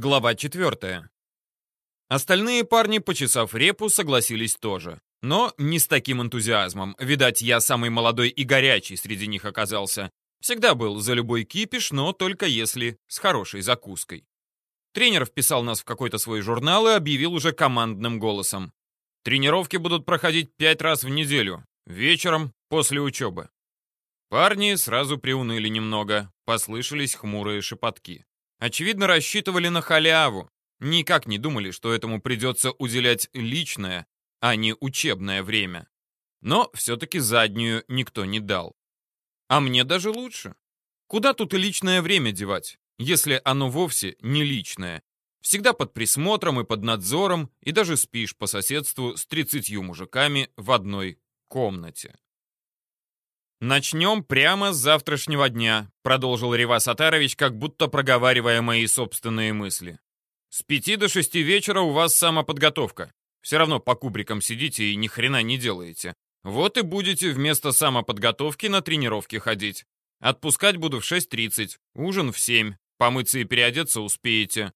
Глава 4. Остальные парни, почесав репу, согласились тоже. Но не с таким энтузиазмом. Видать, я самый молодой и горячий среди них оказался. Всегда был за любой кипиш, но только если с хорошей закуской. Тренер вписал нас в какой-то свой журнал и объявил уже командным голосом. Тренировки будут проходить пять раз в неделю. Вечером, после учебы. Парни сразу приуныли немного. Послышались хмурые шепотки. Очевидно, рассчитывали на халяву. Никак не думали, что этому придется уделять личное, а не учебное время. Но все-таки заднюю никто не дал. А мне даже лучше. Куда тут и личное время девать, если оно вовсе не личное? Всегда под присмотром и под надзором, и даже спишь по соседству с тридцатью мужиками в одной комнате. «Начнем прямо с завтрашнего дня», — продолжил Ревас Атарович, как будто проговаривая мои собственные мысли. «С пяти до шести вечера у вас самоподготовка. Все равно по кубрикам сидите и ни хрена не делаете. Вот и будете вместо самоподготовки на тренировки ходить. Отпускать буду в 6.30, ужин в 7. Помыться и переодеться успеете».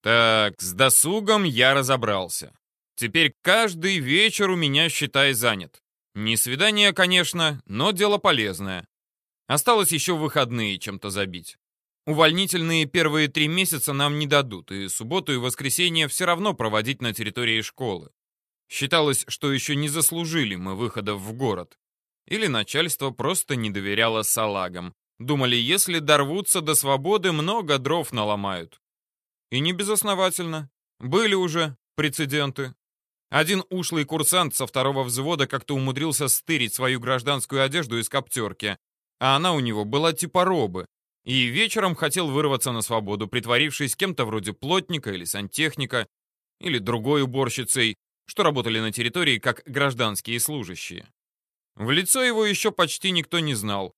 Так, с досугом я разобрался. Теперь каждый вечер у меня, считай, занят. Не свидание, конечно, но дело полезное. Осталось еще выходные чем-то забить. Увольнительные первые три месяца нам не дадут, и субботу и воскресенье все равно проводить на территории школы. Считалось, что еще не заслужили мы выхода в город. Или начальство просто не доверяло салагам. Думали, если дорвутся до свободы, много дров наломают. И не безосновательно. Были уже прецеденты. Один ушлый курсант со второго взвода как-то умудрился стырить свою гражданскую одежду из коптерки, а она у него была типа робы, и вечером хотел вырваться на свободу, притворившись кем-то вроде плотника или сантехника, или другой уборщицей, что работали на территории как гражданские служащие. В лицо его еще почти никто не знал.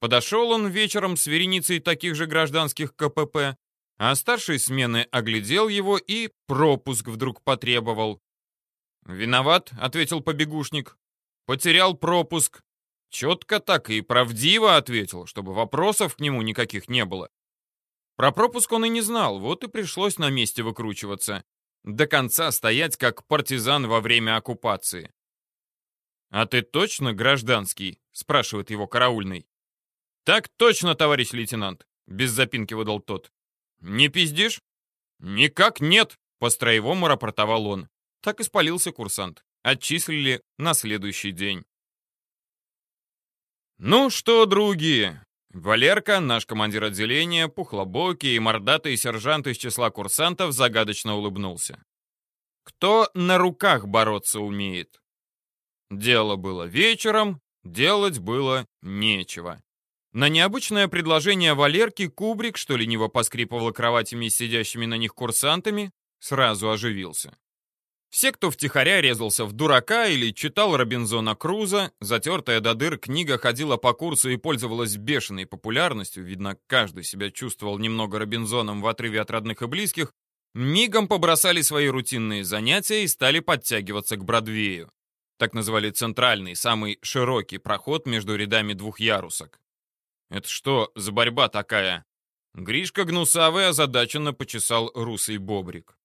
Подошел он вечером с вереницей таких же гражданских КПП, а старший смены оглядел его и пропуск вдруг потребовал. «Виноват», — ответил побегушник. «Потерял пропуск». Четко так и правдиво ответил, чтобы вопросов к нему никаких не было. Про пропуск он и не знал, вот и пришлось на месте выкручиваться. До конца стоять как партизан во время оккупации. «А ты точно гражданский?» — спрашивает его караульный. «Так точно, товарищ лейтенант», — без запинки выдал тот. «Не пиздишь?» «Никак нет», — по-строевому рапортовал он. Так и спалился курсант. Отчислили на следующий день. Ну что, други, Валерка, наш командир отделения, пухлобокий и мордатый сержант из числа курсантов загадочно улыбнулся. Кто на руках бороться умеет? Дело было вечером, делать было нечего. На необычное предложение Валерки Кубрик, что лениво поскрипывал кроватями сидящими на них курсантами, сразу оживился. Все, кто втихаря резался в дурака или читал Робинзона Круза, затертая до дыр книга ходила по курсу и пользовалась бешеной популярностью, видно, каждый себя чувствовал немного Робинзоном в отрыве от родных и близких, мигом побросали свои рутинные занятия и стали подтягиваться к Бродвею. Так называли центральный, самый широкий проход между рядами двух ярусок. «Это что за борьба такая?» Гришка Гнусавый озадаченно почесал русый бобрик.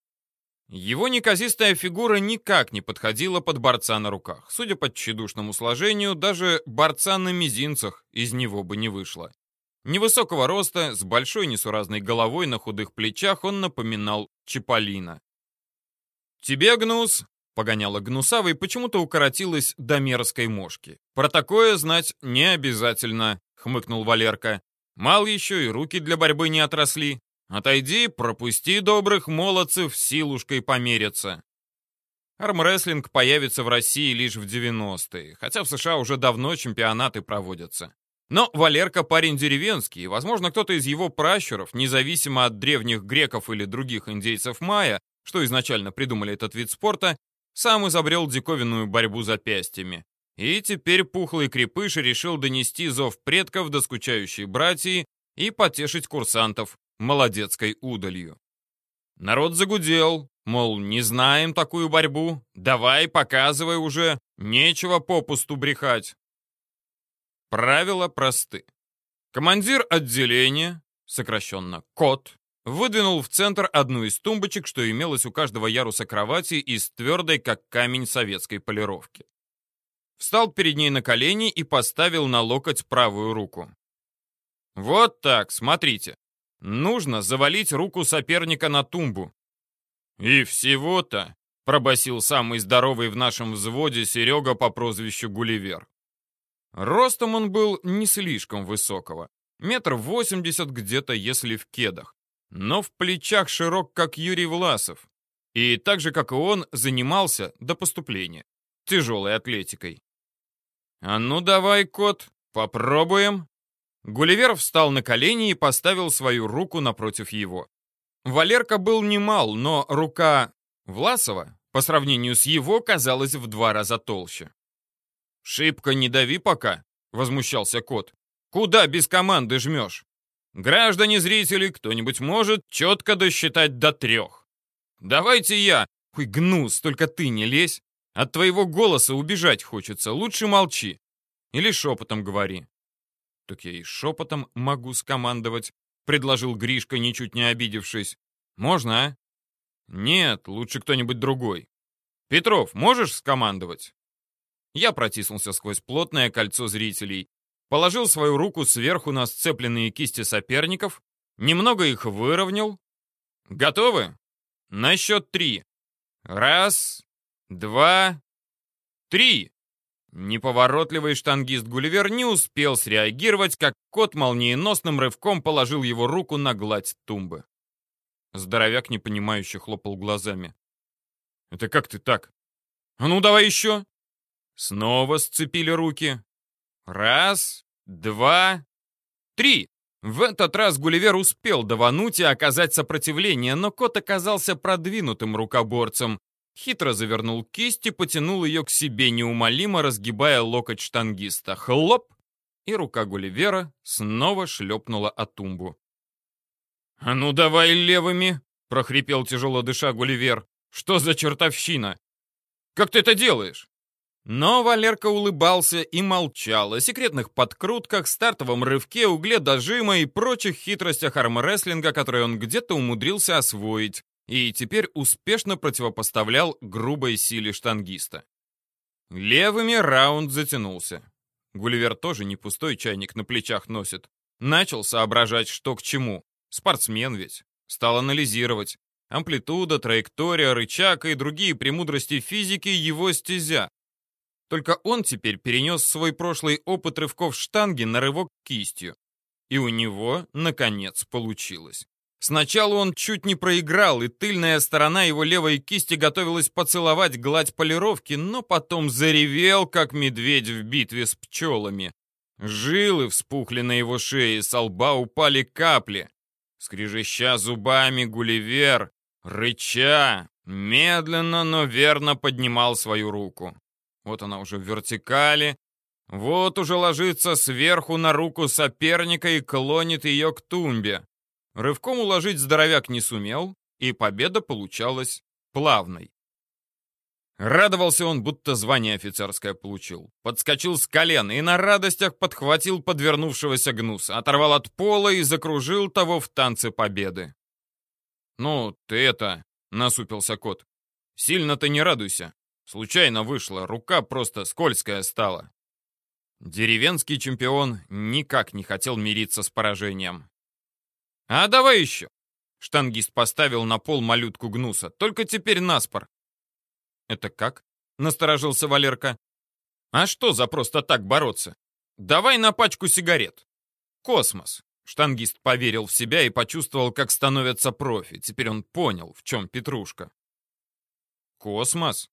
Его неказистая фигура никак не подходила под борца на руках. Судя по тщедушному сложению, даже борца на мизинцах из него бы не вышло. Невысокого роста, с большой несуразной головой на худых плечах он напоминал Чиполлино. «Тебе, Гнус!» — погоняла Гнусавой, почему-то укоротилась до мерзкой мошки. «Про такое знать не обязательно», — хмыкнул Валерка. «Мал еще и руки для борьбы не отросли. Отойди, пропусти добрых молодцев силушкой помериться. Армрестлинг появится в России лишь в 90-е, хотя в США уже давно чемпионаты проводятся. Но Валерка парень деревенский, и, возможно, кто-то из его пращуров, независимо от древних греков или других индейцев майя, что изначально придумали этот вид спорта, сам изобрел диковинную борьбу запястьями. И теперь пухлый крепыш решил донести зов предков до скучающей братьи и потешить курсантов, молодецкой удалью. Народ загудел, мол, не знаем такую борьбу, давай, показывай уже, нечего попусту брехать. Правила просты. Командир отделения, сокращенно КОТ, выдвинул в центр одну из тумбочек, что имелось у каждого яруса кровати из твердой, как камень советской полировки. Встал перед ней на колени и поставил на локоть правую руку. «Вот так, смотрите. Нужно завалить руку соперника на тумбу». «И всего-то», — пробасил самый здоровый в нашем взводе Серега по прозвищу Гулливер. Ростом он был не слишком высокого, метр восемьдесят где-то, если в кедах, но в плечах широк, как Юрий Власов, и так же, как и он, занимался до поступления тяжелой атлетикой. «А ну давай, кот, попробуем!» Гулливер встал на колени и поставил свою руку напротив его. Валерка был немал, но рука Власова по сравнению с его казалась в два раза толще. «Шибко не дави пока», — возмущался кот. «Куда без команды жмешь? Граждане зрители, кто-нибудь может четко досчитать до трех. Давайте я. Хуй гнус, только ты не лезь. От твоего голоса убежать хочется, лучше молчи. Или шепотом говори. Так я и шепотом могу скомандовать, предложил Гришка, ничуть не обидевшись. Можно, а? Нет, лучше кто-нибудь другой. Петров, можешь скомандовать? Я протиснулся сквозь плотное кольцо зрителей, положил свою руку сверху на сцепленные кисти соперников, немного их выровнял. Готовы? На счет три. Раз, два, три. Неповоротливый штангист Гулливер не успел среагировать, как кот молниеносным рывком положил его руку на гладь тумбы. Здоровяк непонимающе хлопал глазами. «Это как ты так? А ну, давай еще!» Снова сцепили руки. Раз, два, три. В этот раз Гулливер успел давануть и оказать сопротивление, но кот оказался продвинутым рукоборцем, Хитро завернул кисть и потянул ее к себе, неумолимо разгибая локоть штангиста. Хлоп! И рука Гулливера снова шлепнула о тумбу. «А ну давай левыми!» — прохрипел тяжело дыша Гулливер. «Что за чертовщина? Как ты это делаешь?» Но Валерка улыбался и молчал о секретных подкрутках, стартовом рывке, угле дожима и прочих хитростях армрестлинга, которые он где-то умудрился освоить и теперь успешно противопоставлял грубой силе штангиста. Левыми раунд затянулся. Гулливер тоже не пустой чайник на плечах носит. Начал соображать, что к чему. Спортсмен ведь. Стал анализировать. Амплитуда, траектория, рычаг и другие премудрости физики его стезя. Только он теперь перенес свой прошлый опыт рывков штанги на рывок кистью. И у него, наконец, получилось. Сначала он чуть не проиграл, и тыльная сторона его левой кисти готовилась поцеловать гладь полировки, но потом заревел, как медведь в битве с пчелами. Жилы вспухли на его шее, со лба упали капли. Скрежеща зубами Гулливер, рыча, медленно, но верно поднимал свою руку. Вот она уже в вертикали, вот уже ложится сверху на руку соперника и клонит ее к тумбе. Рывком уложить здоровяк не сумел, и победа получалась плавной. Радовался он, будто звание офицерское получил. Подскочил с колен и на радостях подхватил подвернувшегося гнуса, оторвал от пола и закружил того в танце победы. «Ну, ты это...» — насупился кот. «Сильно ты не радуйся. Случайно вышло, рука просто скользкая стала». Деревенский чемпион никак не хотел мириться с поражением. «А давай еще!» Штангист поставил на пол малютку гнуса. «Только теперь наспор». «Это как?» — насторожился Валерка. «А что за просто так бороться? Давай на пачку сигарет». «Космос». Штангист поверил в себя и почувствовал, как становится профи. Теперь он понял, в чем Петрушка. «Космос?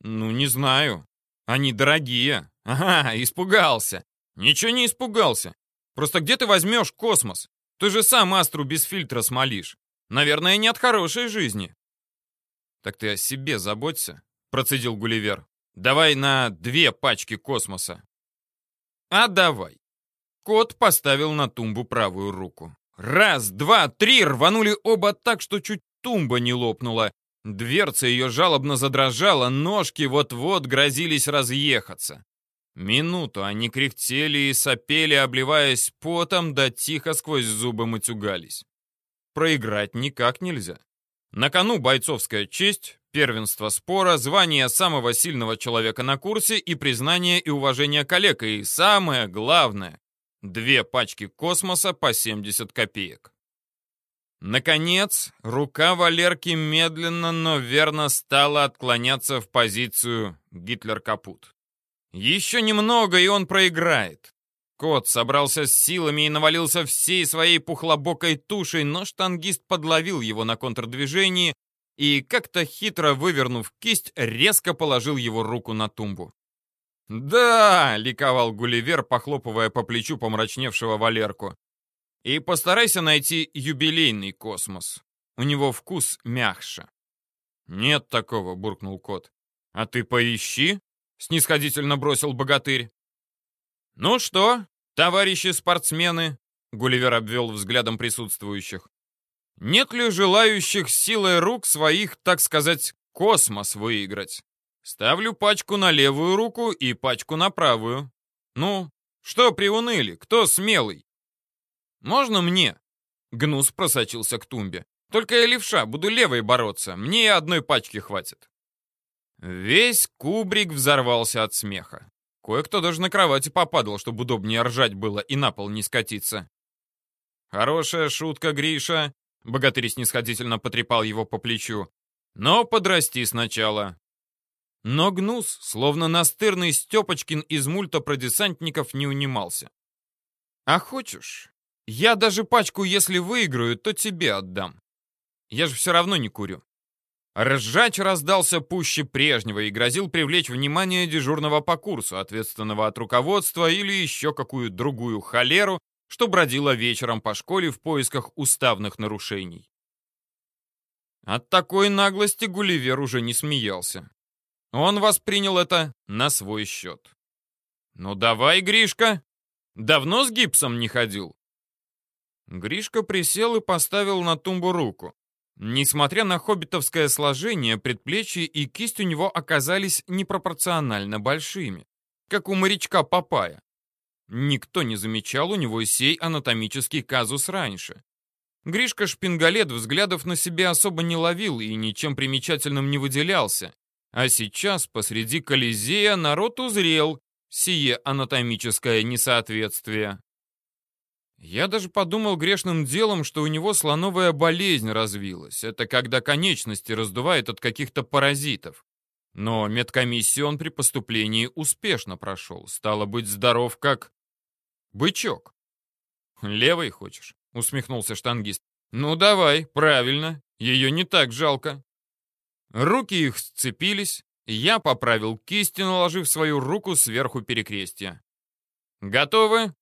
Ну, не знаю. Они дорогие. Ага, испугался. Ничего не испугался. Просто где ты возьмешь космос? Ты же сам астру без фильтра смолишь. Наверное, не от хорошей жизни. Так ты о себе заботься, процедил Гулливер. Давай на две пачки космоса. А давай. Кот поставил на тумбу правую руку. Раз, два, три рванули оба так, что чуть тумба не лопнула. Дверца ее жалобно задрожала, ножки вот-вот грозились разъехаться. Минуту они кряхтели и сопели, обливаясь потом, да тихо сквозь зубы матюгались. проиграть никак нельзя. На кону бойцовская честь, первенство спора, звание самого сильного человека на курсе и признание и уважение коллег. И самое главное — две пачки космоса по 70 копеек. Наконец, рука Валерки медленно, но верно стала отклоняться в позицию Гитлер-капут. Еще немного, и он проиграет. Кот собрался с силами и навалился всей своей пухлобокой тушей, но штангист подловил его на контрдвижении и, как-то хитро вывернув кисть, резко положил его руку на тумбу. «Да!» — ликовал Гулливер, похлопывая по плечу помрачневшего Валерку. «И постарайся найти юбилейный космос. У него вкус мягче». «Нет такого», — буркнул кот. «А ты поищи», — снисходительно бросил богатырь. «Ну что, товарищи спортсмены?» — Гулливер обвел взглядом присутствующих. «Нет ли желающих силой рук своих, так сказать, космос выиграть? Ставлю пачку на левую руку и пачку на правую. Ну, что приуныли? Кто смелый?» «Можно мне?» Гнус просочился к тумбе. «Только я левша, буду левой бороться. Мне и одной пачки хватит». Весь кубрик взорвался от смеха. Кое-кто даже на кровати попадал, чтобы удобнее ржать было и на пол не скатиться. «Хорошая шутка, Гриша!» Богатырь снисходительно потрепал его по плечу. «Но подрасти сначала!» Но Гнус, словно настырный Степочкин из мульта про десантников, не унимался. «А хочешь? Я даже пачку, если выиграю, то тебе отдам. Я же все равно не курю. Ржач раздался пуще прежнего и грозил привлечь внимание дежурного по курсу, ответственного от руководства или еще какую другую холеру, что бродила вечером по школе в поисках уставных нарушений. От такой наглости Гулливер уже не смеялся. Он воспринял это на свой счет. «Ну давай, Гришка! Давно с гипсом не ходил?» Гришка присел и поставил на тумбу руку. Несмотря на хоббитовское сложение, предплечья и кисть у него оказались непропорционально большими, как у морячка Папая. Никто не замечал у него сей анатомический казус раньше. Гришка Шпингалет взглядов на себя особо не ловил и ничем примечательным не выделялся. А сейчас посреди Колизея народ узрел сие анатомическое несоответствие. Я даже подумал грешным делом, что у него слоновая болезнь развилась. Это когда конечности раздувает от каких-то паразитов. Но медкомиссию он при поступлении успешно прошел. Стало быть, здоров как... бычок. «Левый хочешь?» — усмехнулся штангист. «Ну давай, правильно. Ее не так жалко». Руки их сцепились. Я поправил кисти, наложив свою руку сверху перекрестия. «Готовы?»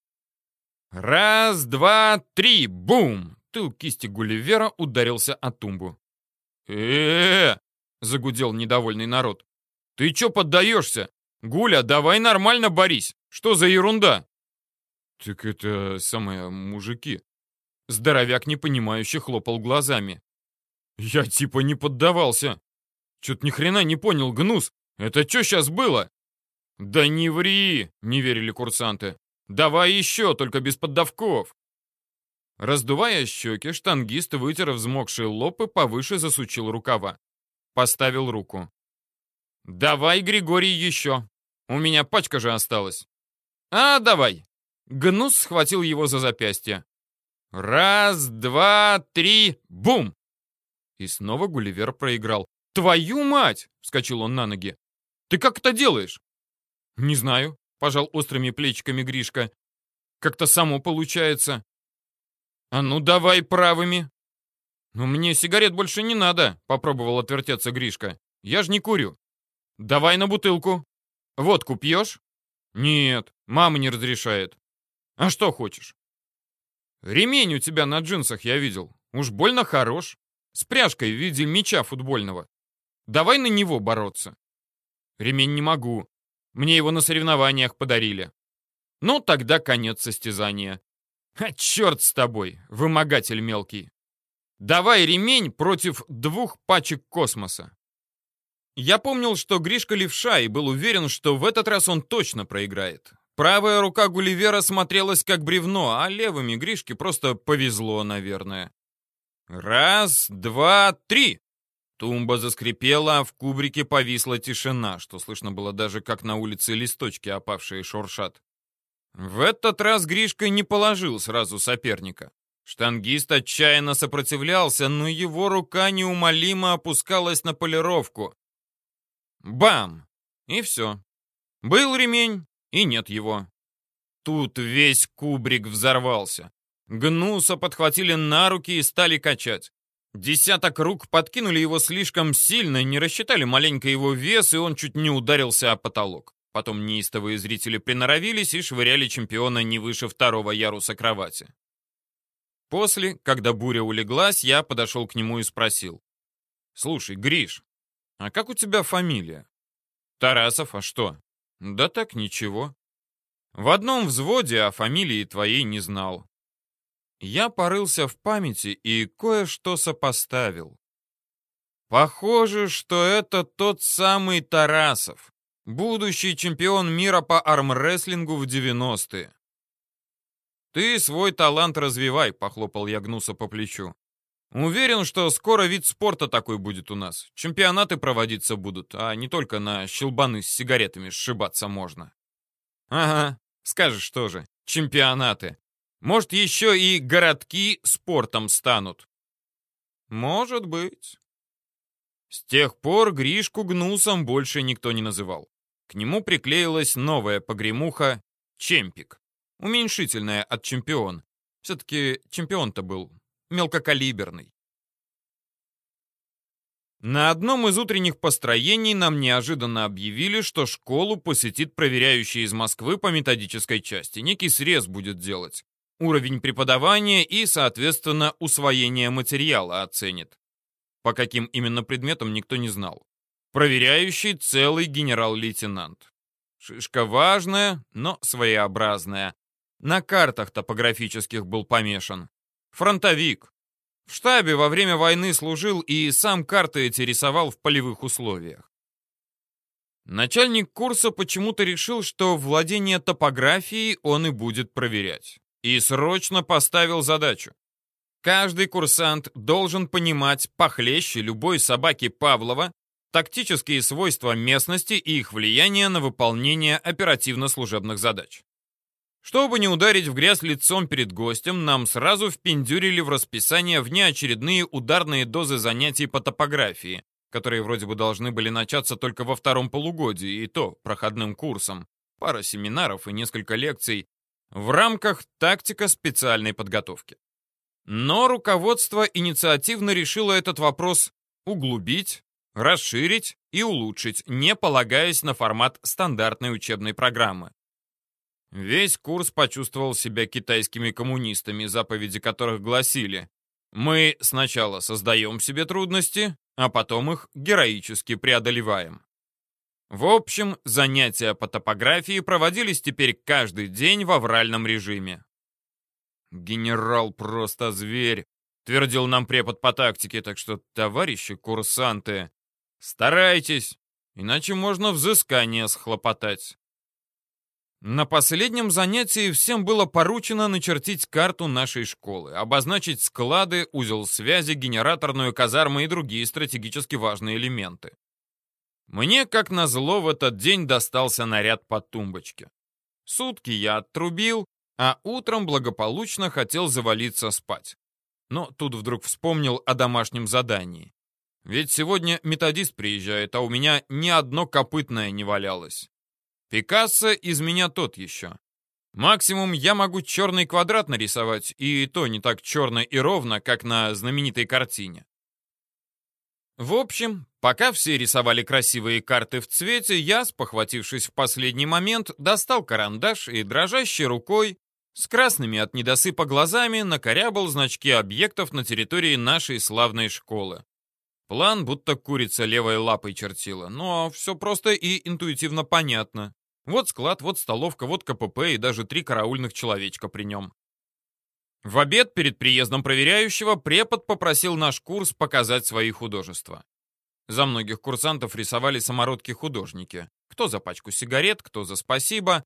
Раз, два, три, бум! Тыл кисти Гулливера ударился о тумбу. э загудел недовольный народ. «Ты чё поддаешься? Гуля, давай нормально борись! Что за ерунда?» «Так это самое, мужики». Здоровяк непонимающе хлопал глазами. «Я типа не поддавался. Чё-то ни хрена не понял, Гнус. Это чё сейчас было?» «Да не ври!» — не верили курсанты. Давай еще, только без поддавков. Раздувая щеки, штангист вытер взмокший лоб и повыше засучил рукава. Поставил руку. «Давай, Григорий, еще. У меня пачка же осталась». «А, давай». Гнус схватил его за запястье. «Раз, два, три, бум!» И снова Гулливер проиграл. «Твою мать!» — вскочил он на ноги. «Ты как это делаешь?» «Не знаю. — пожал острыми плечиками Гришка. «Как-то само получается». «А ну давай правыми!» «Ну мне сигарет больше не надо», — попробовал отвертеться Гришка. «Я ж не курю». «Давай на бутылку». «Водку пьешь?» «Нет, мама не разрешает». «А что хочешь?» «Ремень у тебя на джинсах я видел. Уж больно хорош. С пряжкой в виде мяча футбольного. Давай на него бороться». «Ремень не могу. Мне его на соревнованиях подарили. Ну, тогда конец состязания. А черт с тобой, вымогатель мелкий. Давай ремень против двух пачек космоса. Я помнил, что Гришка левша и был уверен, что в этот раз он точно проиграет. Правая рука Гулливера смотрелась как бревно, а левыми Гришке просто повезло, наверное. Раз, два, три. Тумба заскрипела, а в кубрике повисла тишина, что слышно было даже, как на улице листочки опавшие шуршат. В этот раз Гришка не положил сразу соперника. Штангист отчаянно сопротивлялся, но его рука неумолимо опускалась на полировку. Бам! И все. Был ремень, и нет его. Тут весь кубрик взорвался. Гнуса подхватили на руки и стали качать. Десяток рук подкинули его слишком сильно, не рассчитали маленько его вес, и он чуть не ударился о потолок. Потом неистовые зрители приноровились и швыряли чемпиона не выше второго яруса кровати. После, когда буря улеглась, я подошел к нему и спросил. «Слушай, Гриш, а как у тебя фамилия?» «Тарасов, а что?» «Да так, ничего. В одном взводе о фамилии твоей не знал. Я порылся в памяти и кое-что сопоставил. Похоже, что это тот самый Тарасов, будущий чемпион мира по армрестлингу в 90-е. «Ты свой талант развивай», — похлопал я Гнуса по плечу. «Уверен, что скоро вид спорта такой будет у нас. Чемпионаты проводиться будут, а не только на щелбаны с сигаретами сшибаться можно». «Ага, скажешь тоже, чемпионаты. Может, еще и городки спортом станут?» «Может быть». С тех пор Гришку Гнусом больше никто не называл. К нему приклеилась новая погремуха «Чемпик». Уменьшительное от чемпион. Все-таки чемпион-то был мелкокалиберный. На одном из утренних построений нам неожиданно объявили, что школу посетит проверяющий из Москвы по методической части. Некий срез будет делать. Уровень преподавания и, соответственно, усвоение материала оценит. По каким именно предметам никто не знал. Проверяющий целый генерал-лейтенант. Шишка важная, но своеобразная. На картах топографических был помешан. Фронтовик. В штабе во время войны служил и сам карты эти рисовал в полевых условиях. Начальник курса почему-то решил, что владение топографией он и будет проверять. И срочно поставил задачу. Каждый курсант должен понимать похлеще любой собаки Павлова тактические свойства местности и их влияние на выполнение оперативно-служебных задач. Чтобы не ударить в грязь лицом перед гостем, нам сразу впендюрили в расписание внеочередные ударные дозы занятий по топографии, которые вроде бы должны были начаться только во втором полугодии, и то проходным курсом, пара семинаров и несколько лекций в рамках тактика специальной подготовки. Но руководство инициативно решило этот вопрос углубить, расширить и улучшить, не полагаясь на формат стандартной учебной программы. Весь курс почувствовал себя китайскими коммунистами, заповеди которых гласили «Мы сначала создаем себе трудности, а потом их героически преодолеваем». В общем, занятия по топографии проводились теперь каждый день в авральном режиме. «Генерал просто зверь», — твердил нам препод по тактике, так что, товарищи курсанты, старайтесь, иначе можно взыскание схлопотать. На последнем занятии всем было поручено начертить карту нашей школы, обозначить склады, узел связи, генераторную казарму и другие стратегически важные элементы. Мне, как назло, в этот день достался наряд по тумбочке. Сутки я отрубил, а утром благополучно хотел завалиться спать. Но тут вдруг вспомнил о домашнем задании. Ведь сегодня методист приезжает, а у меня ни одно копытное не валялось. Пикассо из меня тот еще. Максимум я могу черный квадрат нарисовать, и то не так черно и ровно, как на знаменитой картине. В общем, пока все рисовали красивые карты в цвете, я, спохватившись в последний момент, достал карандаш и дрожащей рукой, с красными от недосыпа глазами, накорябал значки объектов на территории нашей славной школы. План будто курица левой лапой чертила, но все просто и интуитивно понятно. Вот склад, вот столовка, вот КПП и даже три караульных человечка при нем. В обед перед приездом проверяющего препод попросил наш курс показать свои художества. За многих курсантов рисовали самородки-художники. Кто за пачку сигарет, кто за спасибо.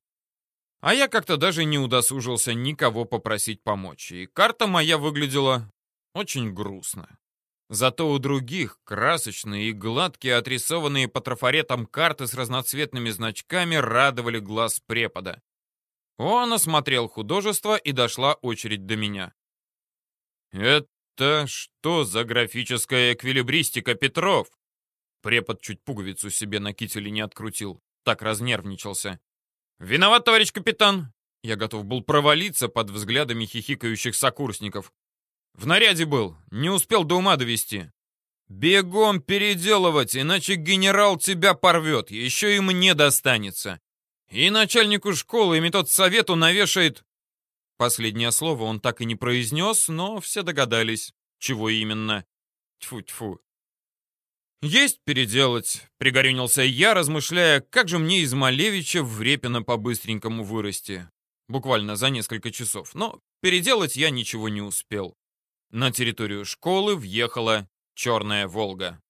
А я как-то даже не удосужился никого попросить помочь. И карта моя выглядела Очень грустно. Зато у других красочные и гладкие, отрисованные по трафаретам карты с разноцветными значками радовали глаз препода. Он осмотрел художество, и дошла очередь до меня. «Это что за графическая эквилибристика, Петров?» Препод чуть пуговицу себе на кителе не открутил. Так разнервничался. «Виноват, товарищ капитан!» Я готов был провалиться под взглядами хихикающих сокурсников. В наряде был, не успел до ума довести. Бегом переделывать, иначе генерал тебя порвет, еще и мне достанется. И начальнику школы, и метод совету навешает... Последнее слово он так и не произнес, но все догадались, чего именно. Тьфу-тьфу. «Есть переделать», — пригорюнился я, размышляя, как же мне из Малевича в Репино по-быстренькому вырасти. Буквально за несколько часов. Но переделать я ничего не успел. На территорию школы въехала «Черная Волга».